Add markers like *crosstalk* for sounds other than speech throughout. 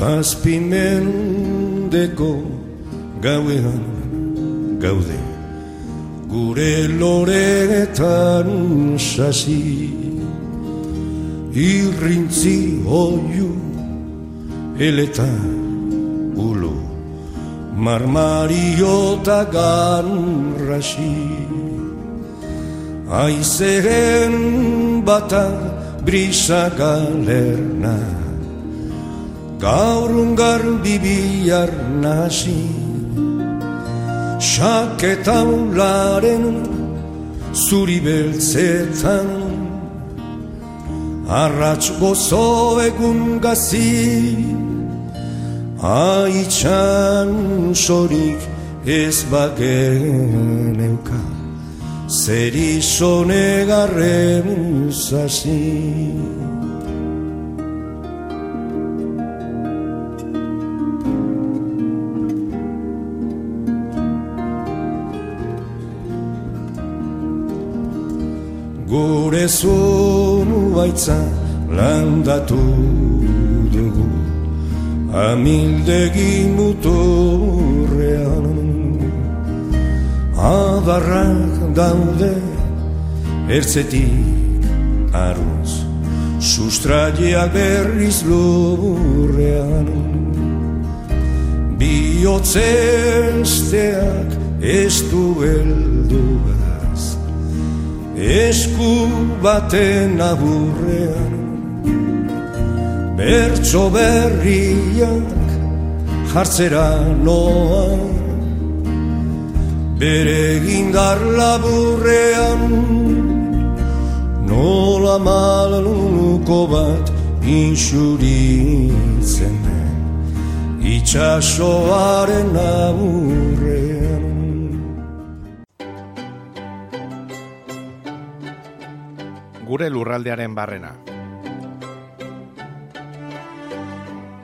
Zazpimendeko gauean gaude Gure loretan sasi. Irrintzi oiu eleta ulu Marmariota ganrasi Aizeren bata brisa galerna gaur ungar bibiar nasi Saketa ularen zuri beltzetan. Arratx gozo egun gazi Aitxan sorik ez bagen Zer izonegarren zazin gure zonu baitza landatu dugu. Amildegi muturrean. Adarrak daude ertzetik aruz sustraia berriz lurrean. Bihotzesteak ez du esku baten aburrean bertso berriak jartzera noa bere gindar laburrean nola malaluko bat insuritzen itxasoaren aburrean gure lurraldearen barrena.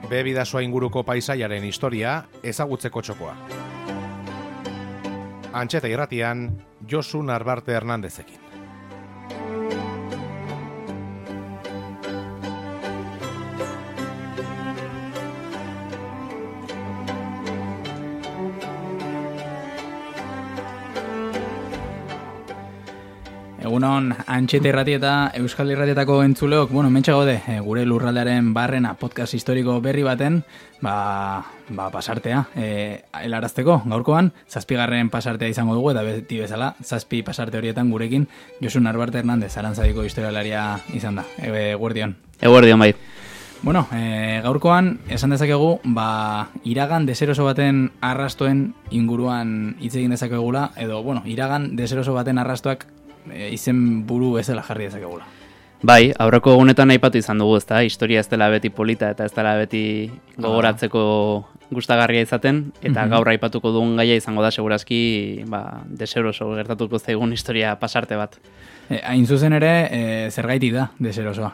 Bebidasoa inguruko paisaiaren historia ezagutzeko txokoa. Antxeta irratian, Josu Narbarte Hernandezekin. Egunon, antxete irrati eta Euskal Irratietako entzuleok, bueno, mentxe gaude, e, gure lurraldearen barrena podcast historiko berri baten, ba, ba pasartea, e, helarazteko, gaurkoan, zazpigarren pasartea izango dugu, eta beti bezala, zazpi pasarte horietan gurekin, Josu Narbarte Hernandez, arantzadiko historialaria izan da, e, guardion. Eguardion bai. Bueno, e, gaurkoan, esan dezakegu, ba, iragan deseroso baten arrastoen inguruan hitz egin dezakegula, edo, bueno, iragan deseroso baten arrastoak e, izen buru bezala jarri dezakegula. Bai, aurreko egunetan aipatu izan dugu, ezta? Historia ez dela beti polita eta ez dela beti gogoratzeko gustagarria izaten eta mhm. gaur aipatuko dugun gaia izango da segurazki, ba, deseroso gertatuko zaigun historia pasarte bat. E, hain zuzen ere, e, zergaitik da deserosoa?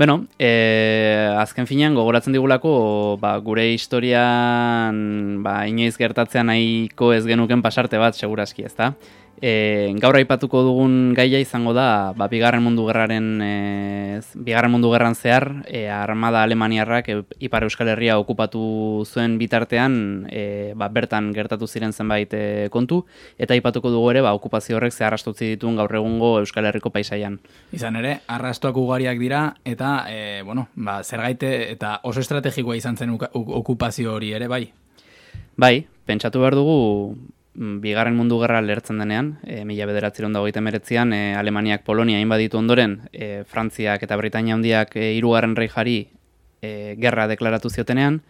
Beno, e, azken finean gogoratzen digulako ba, gure historian ba, inoiz gertatzen nahiko ez genuken pasarte bat segurazki, ezta? E, gaur aipatuko dugun gaia izango da, ba, bigarren mundu gerraren, e, bigarren mundu gerran zehar, e, armada alemaniarrak e, Ipar Euskal Herria okupatu zuen bitartean, e, ba, bertan gertatu ziren zenbait e, kontu, eta aipatuko dugu ere, ba, okupazio horrek ze arrastutzi dituen gaur egungo Euskal Herriko paisaian. Izan ere, arrastuak ugariak dira, eta, e, bueno, ba, zergaite, eta oso estrategikoa izan zen okupazio hori ere, bai? Bai, pentsatu behar dugu, bigarren mundu gerra lertzen denean, e, mila bederatzeron dagoita meretzian, e, Alemaniak Polonia inbaditu ondoren, e, Frantziak eta Britania handiak e, irugarren rei jari e, gerra deklaratu ziotenean,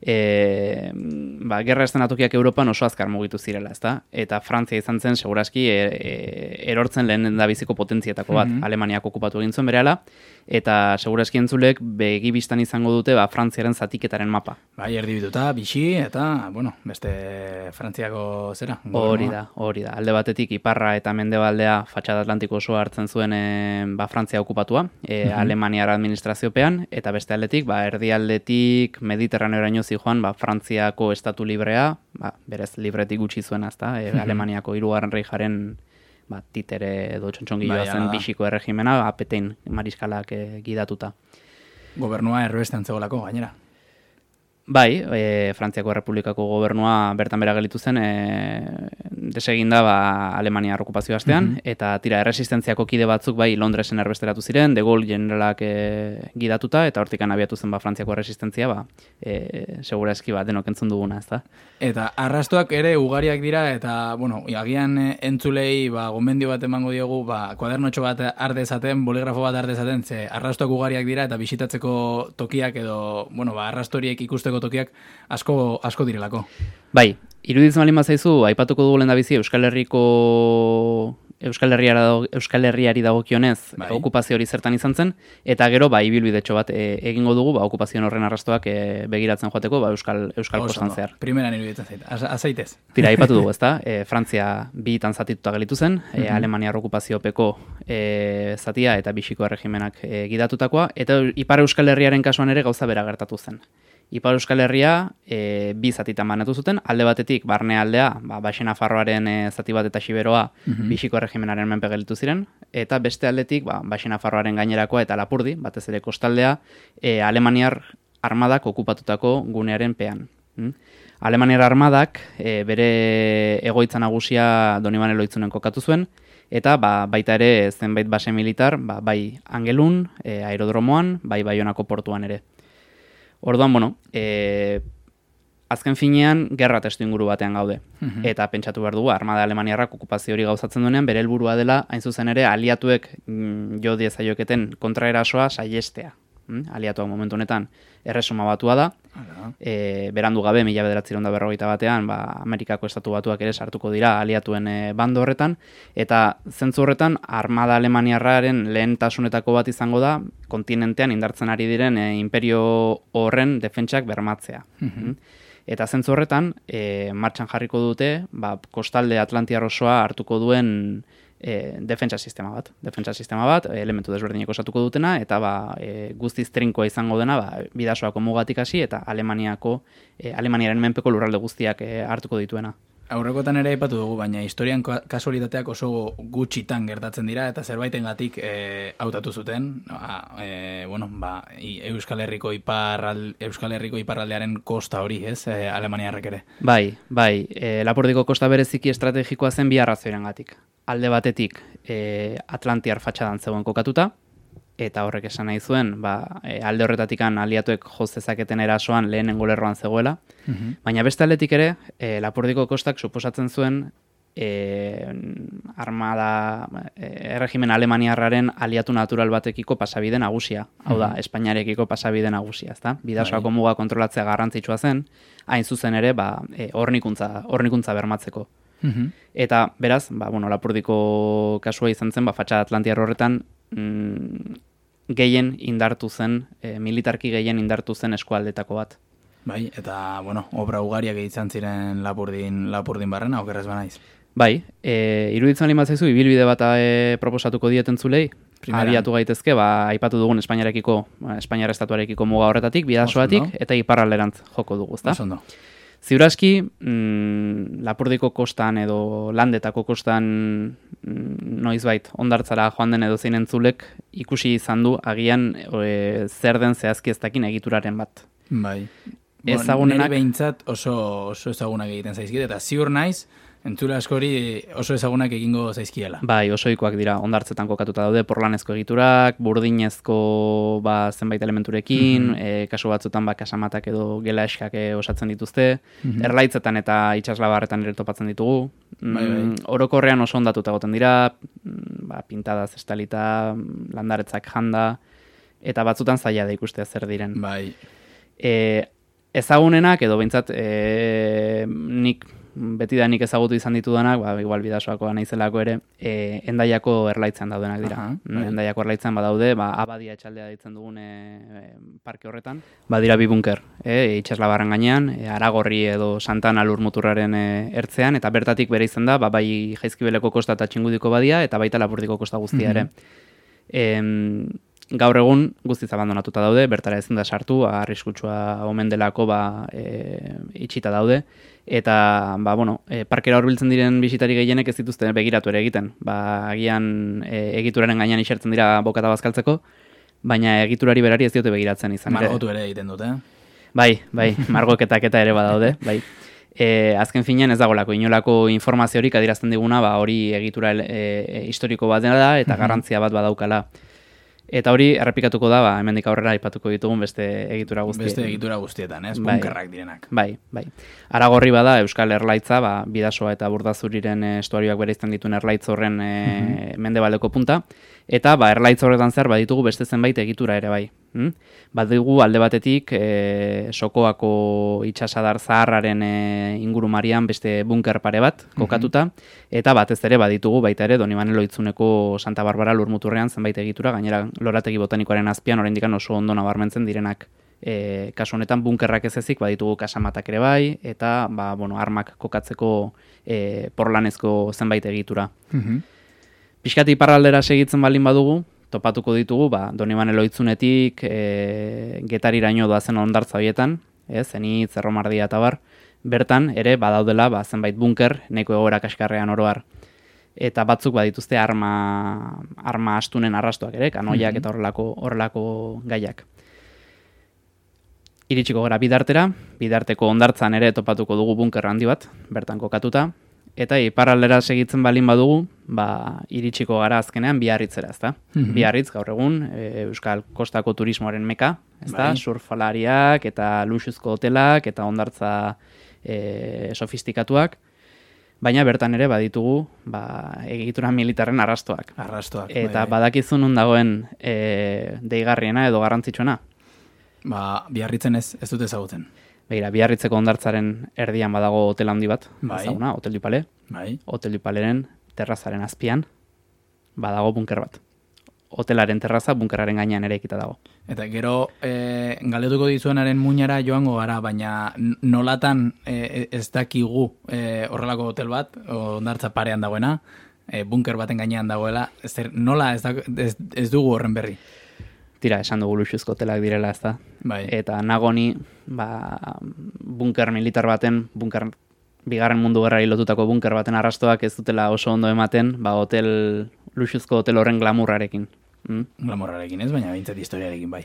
e, ba, gerra estenatokiak Europan oso azkar mugitu zirela, ezta? Eta Frantzia izan zen, seguraski, e, e, erortzen lehen da biziko potentzietako bat, mm -hmm. Alemaniak okupatu egin zuen berehala, eta segurazki entzulek begibistan izango dute ba, Frantziaren zatiketaren mapa. Bai, erdi bituta, bixi, eta, bueno, beste Frantziako zera. Hori da, hori da. Alde batetik iparra eta mendebaldea fatxada atlantiko osoa hartzen zuen e, ba, Frantzia okupatua, e, Alemaniar administraziopean, eta beste aldetik, ba, erdialdetik mediterraneoraino zijoan, ba, Frantziako estatu librea, ba, berez libretik gutxi zuen, azta, e, Alemaniako hirugarren reijaren ba, titere edo txontxongilloa Bai, zen bisiko erregimena, apetein mariskalak e, gidatuta. Gobernua erbestean zegoelako, gainera. Bai, e, Frantziako Errepublikako gobernua bertan bera gelitu zen, e, desegin da ba, Alemania okupazio astean, eta tira, erresistentziako kide batzuk bai Londresen erbesteratu ziren, de Gaulle generalak e, gidatuta, eta hortikan abiatu zen ba, Frantziako erresistentzia, ba, e, segurazki ba, denok entzun duguna, ez? Eta arrastoak ere ugariak dira, eta, bueno, agian eh, entzulei, ba, gomendio bat emango diogu, ba, kuadernotxo bat ardezaten, boligrafo bat ardezaten, ze arrastoak ugariak dira, eta bisitatzeko tokiak edo, bueno, ba, arrastoriek ikusteko tokiak asko, asko direlako. Bai, iruditzen baldin bazaizu, aipatuko dugu lehen da bizi Euskal Herriko Euskal Herriara dago, Euskal Herriari dagokionez Bai. okupazio hori zertan izan zen eta gero ba ibilbidetxo bat e, egingo dugu ba okupazio horren arrastoak e, begiratzen joateko ba Euskal Euskal Oso kostan ondo. zehar. Primeran iruditzen zait. Az- Azaitez. Tira, aipatu dugu, *laughs* ezta? E, Frantzia bi hitan zatituta gelitu zen, e, Alemaniar okupaziopeko e, zatia eta bisiko erregimenak e, gidatutakoa, eta Ipar Euskal Herriaren kasuan ere gauza bera gertatu zen. Ipar Euskal Herria e, bi zatitan banatu zuten, alde batetik barnealdea, ba, Baxena Farroaren e, zati bat eta Xiberoa bisiko erregimenaren menpe gelitu ziren, eta beste aldetik ba, Baxena Farroaren gainerakoa eta Lapurdi, batez ere kostaldea, e, Alemaniar armadak okupatutako gunearen pean. Mm? Alemaniar armadak e, bere egoitza nagusia Donibane Loitzunen kokatu zuen, eta ba, baita ere zenbait base militar, ba, bai Angelun, e, aerodromoan, bai Baionako portuan ere. Orduan, bueno, e, azken finean gerra testu inguru batean gaude. Eta pentsatu behar dugu, armada alemaniarrak okupazio hori gauzatzen duenean, bere helburua dela, hain zuzen ere, aliatuek mm, jo diezaioketen kontraerasoa saiestea. Mm? Aliatuak momentu honetan erresuma batua da, e, berandu gabe, mila bederatziron da berrogeita batean, ba, Amerikako estatu batuak ere sartuko dira aliatuen e, bando horretan, eta zentzu horretan, armada alemaniarraren lehentasunetako bat izango da, kontinentean indartzen ari diren e, imperio horren defentsak bermatzea. Mm? Eta zentzu horretan, e, martxan jarriko dute, ba, kostalde Atlantiar osoa hartuko duen e, defentsa sistema bat. Defentsa sistema bat, elementu desberdinek osatuko dutena, eta ba, e, guztiz trinkoa izango dena, ba, bidasoako mugatik hasi, eta Alemaniako, e, Alemaniaren menpeko lurralde guztiak e, hartuko dituena. Aurrekotan ere aipatu dugu, baina historian ka- kasualitateak oso gutxitan gertatzen dira eta zerbaitengatik e, hautatu zuten, ba, e, bueno, ba, Euskal Herriko iparral, Euskal Herriko iparraldearen kosta hori, ez, e, Alemaniarrek ere. Bai, bai, e, Lapordiko kosta bereziki estrategikoa zen bi arrazoirengatik. Alde batetik, e, Atlantiar fatxadan zegoen kokatuta, eta horrek esan nahi zuen, ba, e, alde horretatikan aliatuek joz dezaketen erasoan lehenengo lerroan zegoela, baina beste aldetik ere, e, Lapordiko kostak suposatzen zuen e, armada e, erregimen alemaniarraren aliatu natural batekiko pasabide nagusia. Hau da, Espainiarekiko pasabide nagusia, ezta? Bidasoako muga kontrolatzea garrantzitsua zen, hain zuzen ere, ba, e, hornikuntza, hornikuntza bermatzeko. Eta beraz, ba, bueno, Lapurdiko kasua izan zen, ba, fatxa Atlantiar horretan mm, gehien indartu zen, e, militarki gehien indartu zen eskualdetako bat. Bai, eta, bueno, obra ugariak izan ziren lapurdin, lapurdin barrena, okerrez banaiz. Bai, e, iruditzen bat zaizu, ibilbide bat e, proposatuko dieten zulei, abiatu gaitezke, ba, aipatu dugun Espainiarekiko, Espainiar estatuarekiko muga horretatik, bidasoatik, eta iparralderantz joko dugu, ezta? Oso ondo. Ziuraski, mm, Lapurdiko kostan edo landetako kostan mm, noizbait ondartzara joan den edo zein entzulek ikusi izan du agian e, zer den zehazki ez dakin egituraren bat. Bai. Ezagunenak- Neri behintzat oso, oso ezagunak egiten zaizkit, eta ziur naiz, entzule askori oso ezagunak egingo zaizkiela. Bai, osoikoak dira ondartzetan kokatuta daude porlanezko egiturak, burdinezko ba, zenbait elementurekin, e, kasu batzutan ba, kasamatak edo gela eskak e, osatzen dituzte, erlaitzetan eta itxaslabarretan ere topatzen ditugu. Mm, Bai, bai. Orokorrean oso ondatuta egoten dira, mm, ba, pintadaz estalita, mm, landaretzak janda, eta batzutan zaila da ikustea zer diren. Bai. E, ezagunenak edo behintzat e, nik beti da ezagutu izan ditudanak, ba, igual bidasoakoa naizelako ere, e, endaiako erlaitzan daudenak dira. Aha, Mm, bai. endaiako erlaitzan badaude, ba, abadia etxaldea ditzen dugun e, parke horretan. Badira bi bunker, e, itxaslabarran gainean, e, aragorri edo santana lurmuturraren e, ertzean, eta bertatik bere izan da, ba, bai jaizkibeleko kosta eta txingudiko badia, eta baita lapurdiko kosta guztia ere. Em, gaur egun guztiz abandonatuta daude, bertara ezin da sartu, arriskutsua omen delako ba, e, itxita daude, eta ba, bueno, e, parkera horbiltzen diren bisitari gehienek ez dituzte begiratu ere egiten. Ba, agian e, egituraren gainean isertzen dira bokata bazkaltzeko, baina egiturari berari ez diote begiratzen izan. Margotu ere egiten dute. Bai, bai, *laughs* margoketak eta ere badaude, bai. E, azken finean ez dagolako inolako informaziorik adierazten diguna, ba, hori egitura e, e, historiko bat dela eta garrantzia bat badaukala. Eta hori errepikatuko da, ba, hemendik aurrera aipatuko ditugun beste egitura guzti. Beste egitura guztietan, ez? Bai. Bunkerrak direnak. Bai, bai. Aragorri bada Euskal Erlaitza, ba, bidasoa eta burdazuriren e, estuarioak bereizten dituen erlaitz horren e, mendebaldeko punta. Eta ba, erlaitz horretan zer baditugu beste zenbait egitura ere bai. Hm? Badigu alde batetik e, Sokoako itxasadar zaharraren e, ingurumarian beste bunker pare bat kokatuta. Eta batez ere baditugu baita ere Donibane Loitzuneko Santa Barbara lurmuturrean zenbait egitura, gainera lorategi botanikoaren azpian oraindik oso ondo nabarmentzen direnak e, kasu honetan bunkerrak ez ezik baditugu kasamatak ere bai, eta ba, bueno, armak kokatzeko e, porlanezko zenbait egitura. Mhm. Piskati iparraldera segitzen balin badugu, topatuko ditugu, ba, Donibane loitzunetik e, getariraino doazen ondartza horietan, ez, zenitz, erromardia eta bar, bertan ere badaudela ba, zenbait bunker, neko egoera kaskarrean oroar. Eta batzuk badituzte arma, arma astunen arrastoak ere, kanoiak eta horrelako, horrelako gaiak. Iritsiko gara bidartera, bidarteko ondartzan ere topatuko dugu bunker handi bat, bertan kokatuta, eta iparraldera segitzen balin badugu, ba, iritsiko gara azkenean biarritzera, ezta? Mhm. Biarritz gaur egun e, Euskal Kostako turismoaren meka, ezta? Bai. Surfalariak eta luxuzko hotelak eta ondartza e, sofistikatuak, baina bertan ere baditugu ba, egitura militarren arrastoak. Arrastoak. Eta bai. badakizu nun dagoen e, deigarriena edo garrantzitsuena. Ba, biarritzen ez, ez dute ezagutzen. Begira, biarritzeko ondartzaren erdian badago hotel handi bat, Bai. ezaguna, Hotel Dupale. Bai. Hotel Dupaleren terrazaren azpian badago bunker bat. Hotelaren terraza bunkerraren gainean ere ekita dago. Eta gero e, galdetuko dizuenaren muinara joango gara, baina nolatan e, ez dakigu e, horrelako hotel bat, ondartza parean dagoena, e, bunker baten gainean dagoela, zer, nola ez, da, ez, ez dugu horren berri? Tira, esan dugu luxuzko hotelak direla, ezta? Bai. Eta nagoni, ba, bunker militar baten, bunker bigarren mundu gerrari lotutako bunker baten arrastoak ez dutela oso ondo ematen, ba, hotel, luxuzko hotel horren glamurrarekin. Mm? Glamorrarekin ez, baina bintzat historiarekin bai.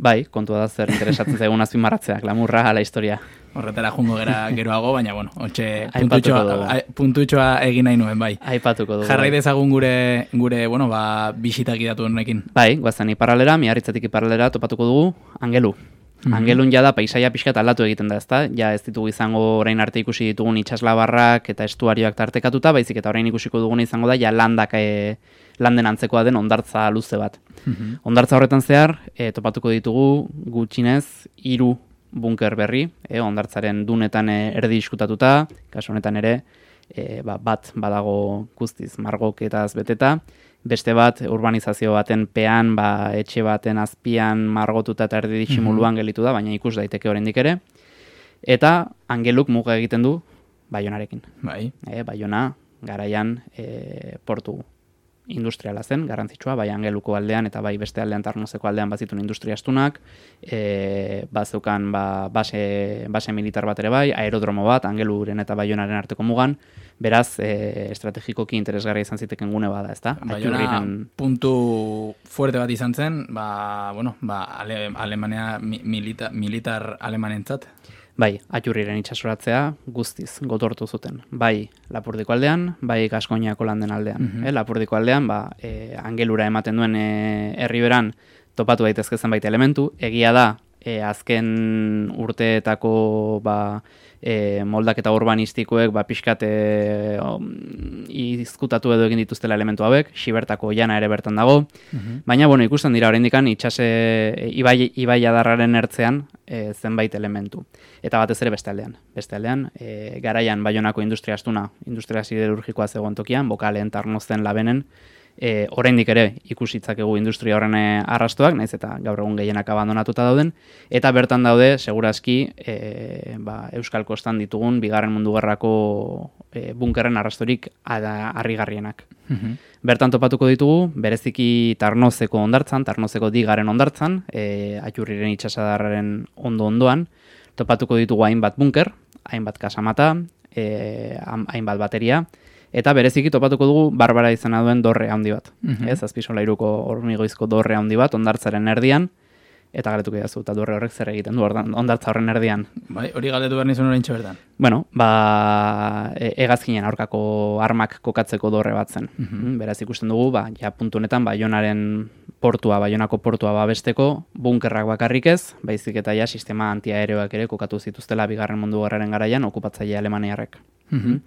Bai, kontua da zer interesatzen zaigun azpimarratzea, glamurra ala historia. Horretara jungo gera *laughs* geroago, baina bueno, ontxe puntutxoa, puntutxoa egin nahi nuen bai. Aipatuko dugu. Jarrai bai. dezagun gure, gure bueno, ba, bisitak idatu honekin. Bai, guazen iparralera, miarritzatik iparralera topatuko dugu, angelu. Angelun jada paisaia pixkat aldatu egiten da, ezta? Ja ez ditugu izango orain arte ikusi ditugun itsaslabarrak eta estuarioak tartekatuta, baizik eta orain ikusiko duguna izango da ja landak e, landen antzekoa den ondartza luze bat. Ondartza horretan zehar, e, topatuko ditugu gutxinez hiru bunker berri, e, ondartzaren dunetan e, erdi iskutatuta, kasu honetan ere, e, ba, bat badago guztiz margoketaz beteta, beste bat urbanizazio baten pean, ba, etxe baten azpian margotuta eta erdi disimuluan gelitu da, baina ikus daiteke oraindik ere. Eta angeluk muga egiten du Baionarekin. Bai. E, Baiona garaian e, portu industriala zen, garrantzitsua, bai angeluko aldean eta bai beste aldean tarnozeko aldean bazitun industria astunak, e, bazeukan ba, base, base militar bat ere bai, aerodromo bat, angeluren eta baionaren arteko mugan, beraz, e, estrategikoki interesgarria izan ziteken gune bada, ezta? Baiona Aiturriren- puntu fuerte bat izan zen, ba, bueno, ba, ale, Alemania mi- milita, militar alemanentzat. Bai, atxurriren itxasoratzea guztiz gotortu zuten. Bai, Lapurdiko aldean, bai Gaskoiniako landen aldean. Mhm. eh, Lapurdiko aldean, ba, e, angelura ematen duen e, herriberan topatu daitezke zenbait elementu. Egia da, e, azken urteetako ba, e, moldaketa urbanistikoek ba, pixkat e, izkutatu edo egin dituztela elementu hauek, xibertako jana ere bertan dago, baina bueno, ikusten dira oraindikan itxase ibai, ibai adarraren ertzean e, zenbait elementu. Eta batez ere beste aldean. Beste aldean, e, garaian baionako industria astuna, industria siderurgikoa zegoen tokian, bokalen, tarnozten, labenen, e, oraindik ere ikusitzakegu industria horren e, arrastoak, naiz eta gaur egun gehienak abandonatuta dauden, eta bertan daude, segurazki, e, ba, Euskal Kostan ditugun, bigarren mundu gerrako e, bunkerren arrastorik harrigarrienak. Mhm. Bertan topatuko ditugu, bereziki tarnozeko ondartzan, tarnozeko digaren ondartzan, e, atxurriren itxasadarraren ondo-ondoan, topatuko ditugu hainbat bunker, hainbat kasamata, e, hainbat bateria, Eta bereziki topatuko dugu barbara izena duen dorre handi bat. Mm -hmm. Ez, azpisola iruko hormigoizko dorre handi bat, ondartzaren erdian, eta galetuko jazu, eta dorre horrek zer egiten du ondartza horren erdian. Bai, hori galetu behar nizun horrein berdan. Bueno, ba, e, egazkinen aurkako armak kokatzeko dorre bat zen. Mm Beraz ikusten dugu, ba, ja puntu honetan, ba, jonaren portua, ba, jonako portua babesteko, bunkerrak bakarrik ez, baizik eta ja sistema antiaereoak ere kokatu zituztela bigarren mundu garraren garaian okupatzaile alemaniarrek. Mm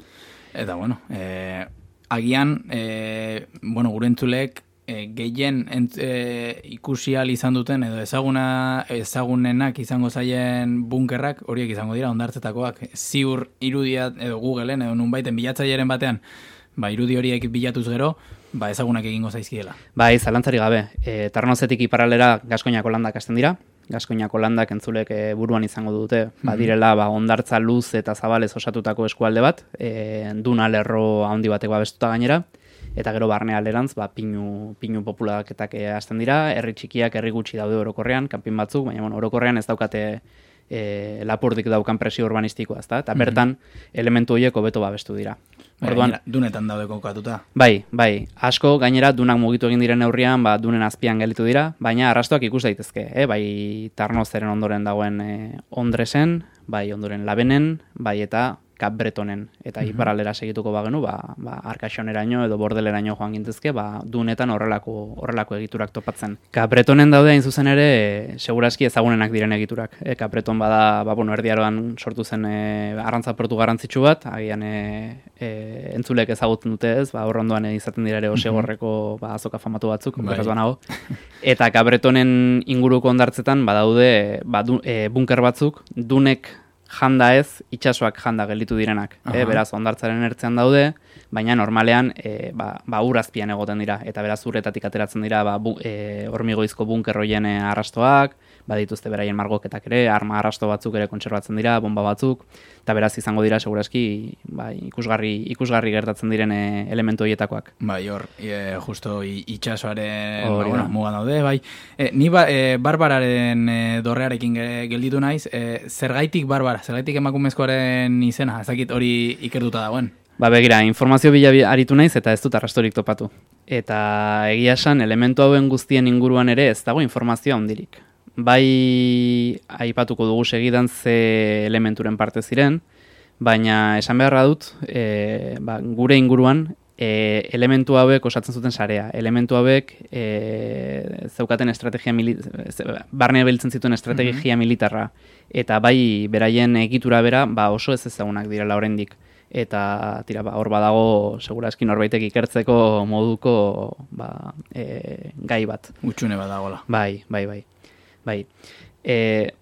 Eta, bueno, e, agian, e, bueno, gure entzulek, e, gehien ent, e, ikusi izan duten, edo ezaguna, ezagunenak izango zaien bunkerrak, horiek izango dira, ondartzetakoak, ziur irudia, edo Googleen, edo nunbaiten bilatzailearen batean, ba, irudi horiek bilatuz gero, ba, ezagunak egingo zaizkiela. Bai, zalantzari gabe, e, tarnozetik iparalera gaskoinako landak hasten dira, Gaskoinako landak entzulek e, buruan izango dute, mm badirela ba, ondartza luz eta zabalez osatutako eskualde bat, e, duna lerro handi batek babestuta gainera, eta gero barnea lerantz, ba, pinu, pinu populaketak eh, hasten dira, herri txikiak, herri gutxi daude orokorrean, kanpin batzuk, baina bueno, orokorrean ez daukate e, lapurdik daukan presio urbanistikoa, ezta? Eta mhm. bertan elementu horiek hobeto babestu dira. Bai, Orduan, dunetan daude kokatuta. Bai, bai. Asko gainera dunak mugitu egin diren neurrian, ba dunen azpian gelitu dira, baina arrastoak ikus daitezke, eh? Bai, Tarnozeren ondoren dagoen eh, Ondresen, bai ondoren Labenen, bai eta Cap Bretonen eta mm -hmm. iparaldera segituko bagenu, ba ba Arkaxoneraino edo Bordeleraino joan gintezke, ba dunetan horrelako horrelako egiturak topatzen. Cap Bretonen daude hain zuzen ere, segurazki ezagunenak diren egiturak. E, Cap Breton bada, ba bueno, erdiaroan sortu zen e, arrantza portu garrantzitsu bat, agian e, e, entzulek ezagutzen dute ez, ba horrondoan izaten dira ere mhm. osegorreko ba azoka famatu batzuk, bai. banago. *laughs* Eta Cap Bretonen inguruko ondartzetan badaude ba, du, e, bunker batzuk, dunek janda ez, itxasoak janda gelditu direnak. E, beraz, ondartzaren ertzean daude, baina normalean e, ba, ba urazpian egoten dira. Eta beraz, urretatik ateratzen dira ba, bu, e, hormigoizko bunkerroien arrastoak, badituzte beraien margoketak ere, arma arrasto batzuk ere kontserbatzen dira, bomba batzuk, eta beraz izango dira segurazki bai, ikusgarri, ikusgarri gertatzen diren e, elementu horietakoak. Bai, hor, e, justo itxasoaren ba, bueno, mugan daude, bai. E, ni ba, e, barbararen e, dorrearekin gelditu naiz, e, zergaitik barbara, zergaitik emakumezkoaren izena, ezakit hori ikertuta dagoen? Ba begira, informazio bila aritu naiz eta ez dut arrastorik topatu. Eta egia esan, elementu hauen guztien inguruan ere ez dago informazioa ondirik bai aipatuko dugu segidan ze elementuren parte ziren, baina esan beharra dut, e, ba, gure inguruan, e, elementu hauek osatzen zuten sarea. Elementu hauek e, zeukaten estrategia barne biltzen zituen estrategia mm militarra. Eta bai beraien egitura bera ba oso ez ezagunak direla oraindik eta tira ba hor badago segurazki norbaitek ikertzeko moduko ba, e, gai bat. Gutxune badagola. Bai, bai, bai. Bai. E,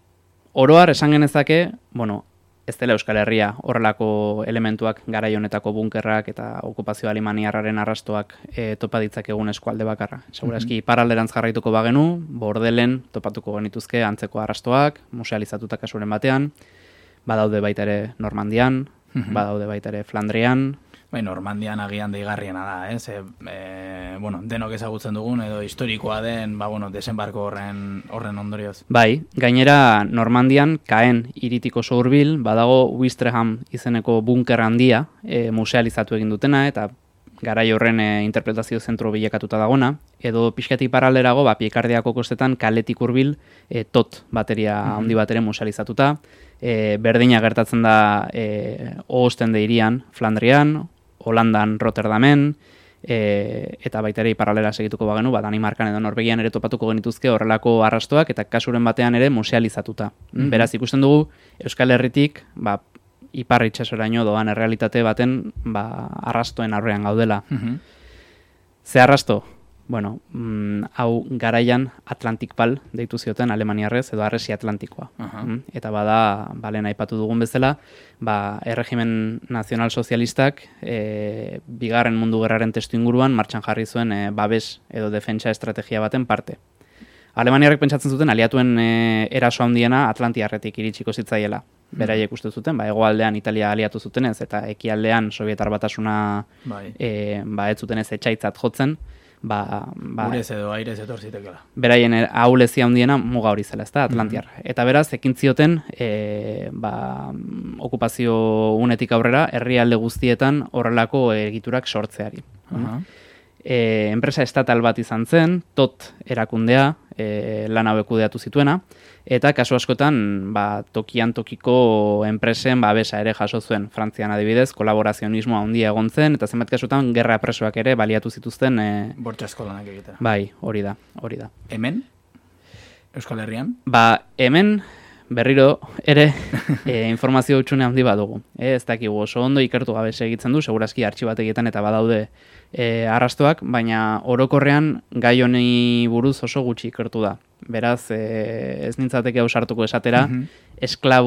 oroar esan genezake, bueno, ez dela Euskal Herria horrelako elementuak garai honetako bunkerrak eta okupazio alemaniarraren arrastoak e, topa egun eskualde bakarra. Segurazki, mm -hmm. paralderantz jarraituko bagenu, bordelen topatuko genituzke antzeko arrastoak, musealizatuta kasuren batean, badaude baita ere Normandian, mhm. badaude baita ere Flandrian, Bai, Normandian agian deigarriena da, ez? E, e, bueno, denok ezagutzen dugun edo historikoa den, ba, bueno, desembarko horren, horren ondorioz. Bai, gainera Normandian, kaen iritiko sourbil, badago Wistreham izeneko bunker handia e, musealizatu egin dutena, eta garai horren e, interpretazio zentro bilakatuta dagona, edo pixkatik paralerago, ba, piekardiako kostetan kaletik urbil e, tot bateria mm -hmm. handi batere musealizatuta, e, berdina gertatzen da e, oosten deirian, Flandrian, Holandan Rotterdamen, e, eta baita ere paralera segituko bagenu, ba, Danimarkan edo Norvegian ere topatuko genituzke horrelako arrastoak eta kasuren batean ere musealizatuta. Mm Beraz, ikusten dugu Euskal Herritik ba, ipar itxasoraino doan errealitate baten ba, arrastoen aurrean gaudela. Mhm. Ze arrasto? Bueno, mm, hau garaian Atlantic Pal deitu zioten Alemaniarrez edo Arresi Atlantikoa. Aha. Mm, Eta bada, balen aipatu dugun bezala, ba, erregimen nazional-sozialistak e, bigarren mundu gerraren testu inguruan martxan jarri zuen e, babes edo defentsa estrategia baten parte. Alemaniarrek pentsatzen zuten aliatuen e, eraso handiena Atlantiarretik iritsiko zitzaiela. Beraiek uste zuten, ba, hegoaldean Italia aliatu zutenez eta ekialdean Sovietar batasuna Bai. e, ba, ez zutenez etxaitzat jotzen, ba, ba, Urez edo airez etor zitekela. beraien er- ahulezia handiena muga hori zela, ezta, Atlantiar. Eta beraz, ekin zioten, e, ba, mm, okupazio unetik aurrera, herrialde guztietan horrelako egiturak sortzeari. Aha. E, enpresa estatal bat izan zen, tot erakundea, e, lan hauek kudeatu zituena, eta kasu askotan, ba, tokian tokiko enpresen babesa ere jaso zuen. Frantzian adibidez, kolaborazionismoa handia egon zen, eta zenbat kasutan gerra presoak ere baliatu zituzten, e, Bortxasko lanak egitera. bai, hori da, hori da. Hemen? Euskal Herrian? Ba, hemen berriro ere *laughs* e, informazio utxune handi badugu. E, ez dakigu oso ondo ikertu gabe segitzen du, segurazki artxibategietan eta badaude e, arrastoak, baina orokorrean gai honi buruz oso gutxi ikertu da. Beraz, e, ez nintzateke ausartuko esatera, Mhm.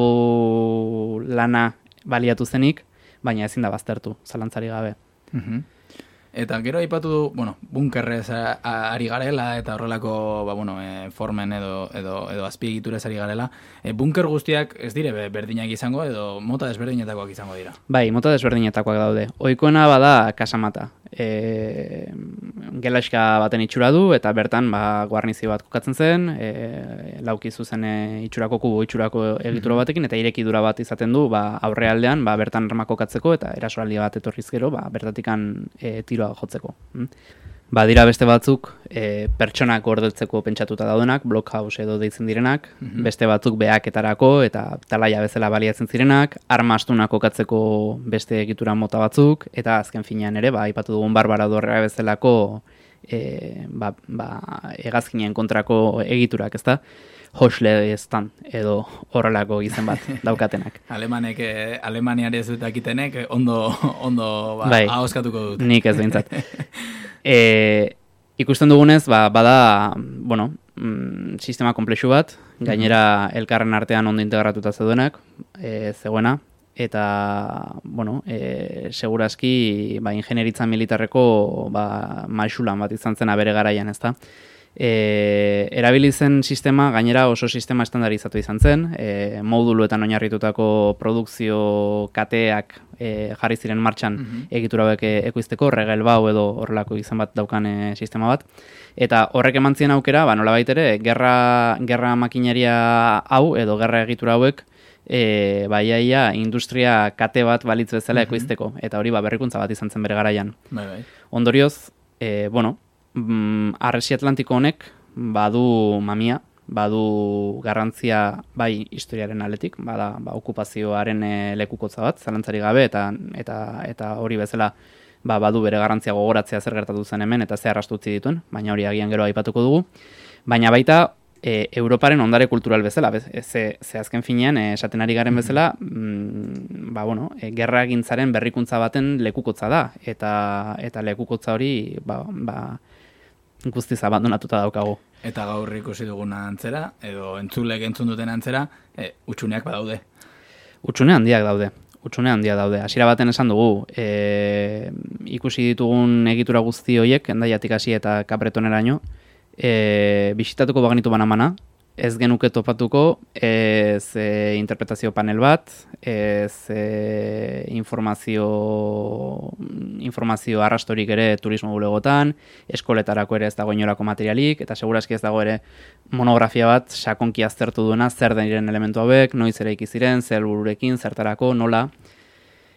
esklabu lana baliatu zenik, baina ezin da baztertu, zalantzari gabe. Mhm. Eta gero aipatu du, bueno, bunkerrez ari garela eta horrelako, ba, bueno, e, formen edo, edo, edo azpiegiturez ari garela. E, bunker guztiak ez dire be- berdinak izango edo mota desberdinetakoak izango dira. Bai, mota desberdinetakoak daude. Ohikoena bada kasamata. E, gelaxka baten itxura du eta bertan ba, guarnizio bat kokatzen zen, e, lauki zuzen e, itxurako kubo itxurako egitura batekin eta irekidura bat izaten du ba, aurrealdean ba, bertan arma kokatzeko eta erasoaldi bat etorriz gero ba, bertatikan e, tiroa jotzeko. Mm? Ba, dira beste batzuk e, pertsonak gordetzeko pentsatuta daudenak, blockhouse edo deitzen direnak, beste batzuk behaketarako eta talaia bezala baliatzen zirenak, arma astunak kokatzeko beste egitura mota batzuk, eta azken finean ere, ba, aipatu dugun barbara dorrea bezalako e, ba, ba, hegazkinen kontrako egiturak, ezta? Hoslestan edo horrelako izen bat *laughs* daukatenak. Alemanek, eh, Alemaniari ez dakitenek, eh, ondo, ondo ba, Bai. ahoskatuko dut. Nik ez behintzat. *laughs* e, ikusten dugunez, ba, bada, bueno, mm, sistema komplexu bat, gainera elkarren artean ondo integratuta zeudenak, e, zegoena, eta, bueno, e, segurazki, ba, ingenieritza militarreko, ba, maixulan bat izan zena bere garaian, ezta? E, erabili zen sistema, gainera oso sistema estandarizatu izan zen, e, moduluetan oinarritutako produkzio kateak e, jarri ziren martxan egitura hauek e, ekoizteko, regel bau edo horrelako izan bat daukan e, sistema bat. Eta horrek eman zien aukera, ba, nola ere, gerra, gerra makineria hau edo gerra egitura hauek, e, baiaia industria kate bat balitz bezala ekoizteko. Eta hori ba, berrikuntza bat izan zen bere garaian. Bai, bai. Ondorioz, e, bueno, mm, arresi atlantiko honek badu mamia, badu garrantzia bai historiaren aletik, bada ba, okupazioaren e, lekukotza bat, zalantzari gabe, eta, eta, eta hori bezala ba, badu bere garrantzia gogoratzea zer gertatu zen hemen, eta ze arrastu utzi dituen, baina hori agian gero aipatuko dugu. Baina baita, e, Europaren ondare kultural bezala, bez, ze, ze azken finean, e, esaten ari garen bezala, mm, ba, bueno, e, gerra gintzaren berrikuntza baten lekukotza da, eta, eta lekukotza hori, ba, ba, guztiz abandonatuta daukagu. Eta gaur ikusi dugun antzera, edo entzulek entzun duten antzera, e, utxuneak badaude. Utsune handiak daude. Utsune handiak daude. Hasiera baten esan dugu, e, ikusi ditugun egitura guzti horiek, endaiatik hasi eta kapretoneraino, e, bisitatuko bagenitu banamana, ez genuke topatuko ez e, interpretazio panel bat, ez e, informazio, informazio arrastorik ere turismo bulegotan, eskoletarako ere ez dago inolako materialik, eta segurazki ez dago ere monografia bat sakonki aztertu duena zer den diren elementu hauek, noiz ere ziren, zer bururekin, zertarako, nola.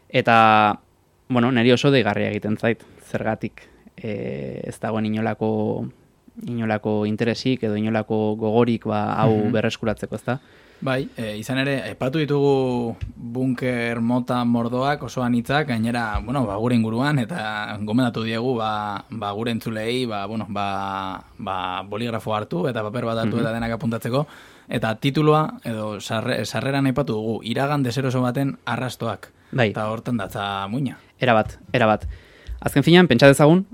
Eta, bueno, niri oso deigarria egiten zait, zergatik e, ez dagoen inolako inolako interesik edo inolako gogorik ba, hau berreskuratzeko, ezta? Bai, e, izan ere, epatu ditugu bunker mota mordoak oso anitzak, gainera, bueno, ba, gure inguruan, eta gomendatu diegu, ba, ba, gure entzulei, ba, bueno, ba, ba, boligrafo hartu, eta paper bat hartu, eta denak apuntatzeko, eta tituloa, edo sarre, sarreran epatu dugu, iragan deseroso baten arrastoak. Bai. Eta hortan datza muina. Era bat, era bat. Azken finean, pentsa dezagun,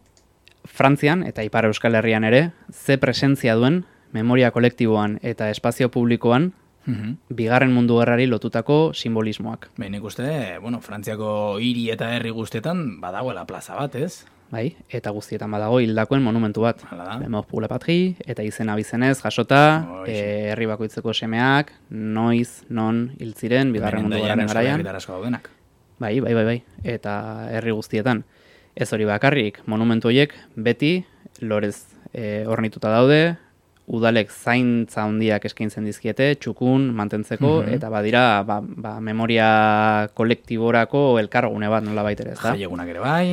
Frantzian eta Ipar Euskal Herrian ere, ze presentzia duen memoria kolektiboan eta espazio publikoan Mhm. bigarren mundu gerrari lotutako simbolismoak. Behin nik uste, bueno, Frantziako hiri eta herri guztietan badagoela plaza bat, ez? Bai, eta guztietan badago hildakoen monumentu bat. Memoz Pula Patri, eta izena bizenez jasota, e, herri bakoitzeko semeak, noiz, non, hil ziren, bigarren mundu gerraren Euskal garaian. Bai, bai, bai, bai. Eta herri guztietan. Ez hori bakarrik, monumentu horiek beti lorez e, ornituta daude, udalek zaintza handiak eskaintzen dizkiete, txukun, mantentzeko, eta badira, ba, ba, memoria kolektiborako elkargune bat nola baitere, ez da? Jaiegunak ere bai.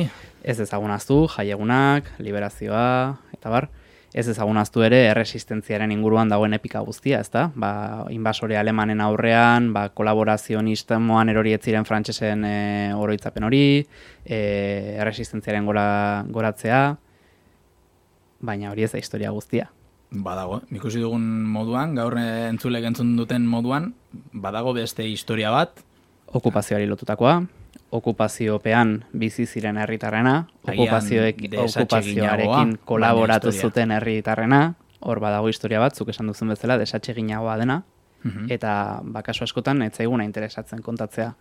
Ez ezagunaztu, jaiegunak, liberazioa, eta bar, ez ezagunaztu ere erresistentziaren inguruan dagoen epika guztia, ez da? Ba, invasore alemanen aurrean, ba, kolaborazionismoan erori ez ziren frantsesen e, oroitzapen hori, e, erresistentziaren gora, goratzea, baina hori ez da historia guztia. Badago, ikusi dugun moduan, gaur entzulek entzun duten moduan, badago beste historia bat, Okupazioari lotutakoa, okupaziopean bizi ziren herritarrena, okupazioarekin kolaboratu zuten herritarrena, hor badago historia bat, zuk esan duzun bezala, desatseginagoa dena, Mhm. eta bakaso askotan ez zaiguna interesatzen kontatzea.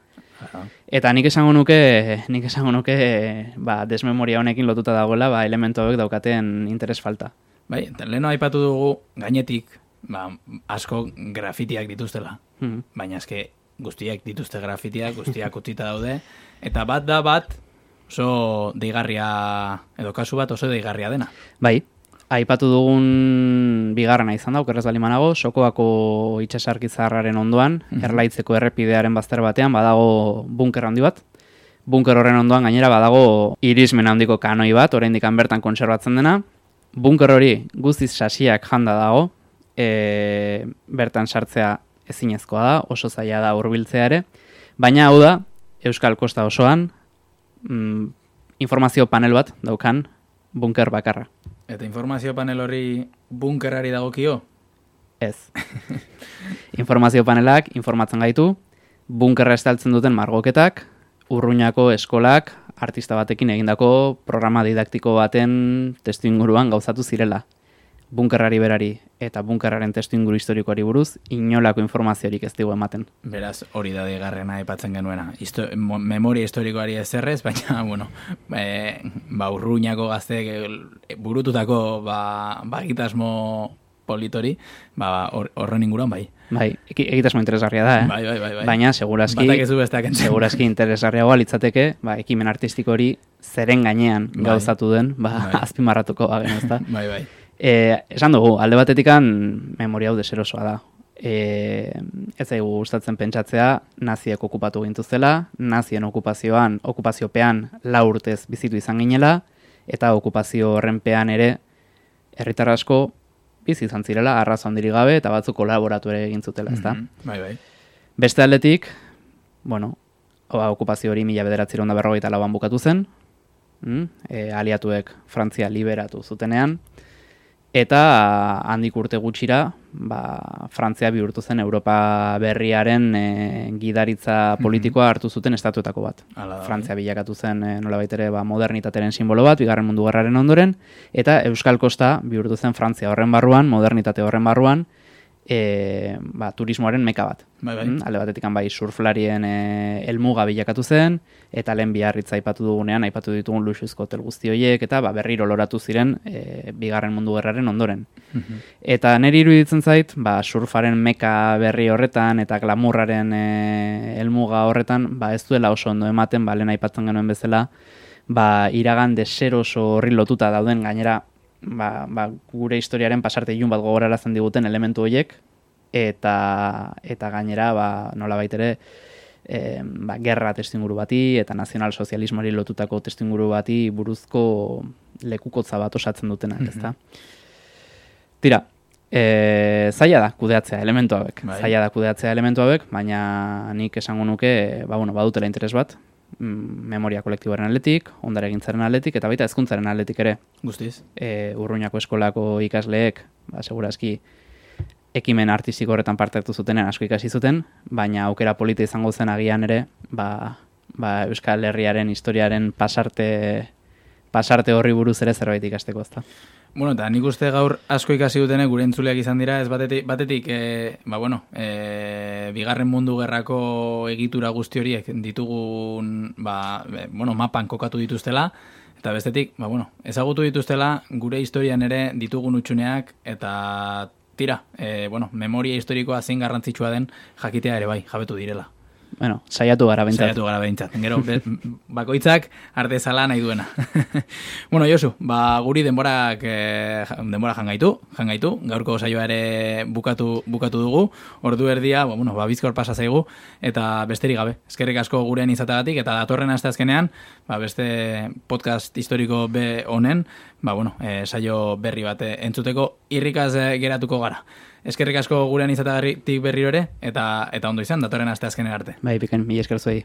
Aha. Eta nik esango nuke, nik esango nuke, ba, desmemoria honekin lotuta dagoela, ba, elementu hauek daukaten interes falta. Bai, leheno aipatu dugu gainetik, ba, asko grafitiak dituztela. Mhm. Baina eske guztiak dituzte grafitiak, guztiak utzita daude, eta bat da bat oso deigarria, edo kasu bat oso deigarria dena. Bai, aipatu dugun bigarrena izan da, okerrez balimanago, Sokoako itxasarkitzarraren ondoan, erlaitzeko errepidearen bazter batean, badago bunker handi bat. Bunker horren ondoan gainera badago irismen handiko kanoi bat, oraindik bertan kontserbatzen dena. Bunker hori guztiz sasiak janda dago, e, bertan sartzea ezinezkoa da, oso zaila da hurbiltzea ere. Baina hau da, Euskal Kosta osoan, mm, informazio panel bat daukan bunker bakarra. Eta informazio panel hori bunkerari dagokio? Ez. *laughs* Informazio panelak informatzen gaitu, bunkerra estaltzen duten margoketak, urruñako eskolak, artista batekin egindako programa didaktiko baten testu inguruan gauzatu zirela. Bunkerrari berari eta bunkerraren testu inguru historikoari buruz inolako informaziorik ez digu ematen. Beraz, hori da deigarrena aipatzen genuena. Histo mo- memoria historikoari ez errez, baina, *laughs* bueno, e, ba, urruñako gazteek e, burututako ba, bagitasmo politori, ba, hor- horren inguruan bai. Bai, egitasmo interesgarria da, eh? Bai, bai, bai, bai. Baina, segurazki, segurazki interesgarriagoa litzateke, ba, ekimen artistiko hori zeren gainean Bai. gauzatu den, ba, Bai. azpimarratuko bagen, ezta? *laughs* Bai, bai. E, esan dugu, alde batetikan memoria hau deserosoa da. E, ez zaigu gustatzen pentsatzea, naziek okupatu gintuzela, nazien okupazioan, okupaziopean lau urtez bizitu izan ginela, eta okupazio horrenpean ere herritar asko bizi izan zirela, arrazo handirik gabe, eta batzuk kolaboratu ere egin zutela, ezta? Mhm, Bai, bai. Beste aldetik, bueno, ba, okupazio hori mila bederatziron da berrogeita lauan bukatu zen, mm, e, aliatuek Frantzia liberatu zutenean, eta handik urte gutxira, ba, Frantzia bihurtu zen Europa berriaren e, gidaritza politikoa hartu zuten estatuetako bat. Hala da, Frantzia bilakatu zen e, nolabait ere ba, modernitateren simbolo bat, bigarren mundu gerraren ondoren, eta Euskal Kosta bihurtu zen Frantzia horren barruan, modernitate horren barruan, e, ba, turismoaren meka bat. Bai, bai. Mm, alde batetik bai surflarien e, elmuga bilakatu zen, eta lehen biarritza aipatu dugunean, aipatu ditugun luxuzko hotel guzti horiek, eta ba, berriro loratu ziren e, bigarren mundu gerraren ondoren. Mhm. Eta niri iruditzen zait, ba, surfaren meka berri horretan eta glamurraren e, helmuga horretan, ba, ez duela oso ondo ematen, ba, lehen aipatzen genuen bezala, ba, iragan deseroso horri lotuta dauden gainera, ba, ba, gure historiaren pasarte ilun bat gogorarazten diguten elementu horiek, eta, eta gainera, ba, nola baitere, e, ba, gerra testinguru bati eta nazionalsozialismoari lotutako testinguru bati buruzko lekukotza bat osatzen dutenak, ezta? Tira, e, zaila da kudeatzea elementu hauek. Bai. Zaila da kudeatzea elementu hauek, baina nik esango nuke, ba, bueno, badutela interes bat, mm, memoria kolektiboaren atletik, ondare gintzaren atletik, eta baita hezkuntzaren atletik ere. Guztiz. E, urruñako eskolako ikasleek, ba, segurazki, ekimen artistiko horretan parte hartu zutenean asko ikasi zuten, baina aukera polita izango zen agian ere, ba, ba Euskal Herriaren historiaren pasarte pasarte horri buruz ere zerbait ikasteko, ezta. Bueno, eta nik uste gaur asko ikasi dutene gure entzuleak izan dira, ez batetik, batetik e, ba, bueno, e, bigarren mundu gerrako egitura guzti horiek ditugun, ba, e, bueno, mapan kokatu dituztela, eta bestetik, ba, bueno, ezagutu dituztela gure historian ere ditugun utxuneak, eta tira, e, bueno, memoria historikoa zein garrantzitsua den jakitea ere bai, jabetu direla. Bueno, saiatu gara bentsat. Saiatu gara behintzat. Gero, be, bakoitzak arte zala nahi duena. *laughs* bueno, Josu, ba, guri denborak eh, denbora jangaitu, jangaitu. Gaurko saioa ere bukatu, bukatu dugu. Ordu erdia, ba, bueno, ba, bizkor pasa zaigu. Eta besterik gabe, eskerrik asko gurean izatagatik. Eta datorren aste azkenean, ba, beste podcast historiko be honen, ba, bueno, eh, saio berri bate entzuteko irrikaz eh, geratuko gara. Eskerrik asko gurean izatagatik berriro ere, eta, eta ondo izan, datorren aste azkenen arte. Bai, piken, mila esker zuei.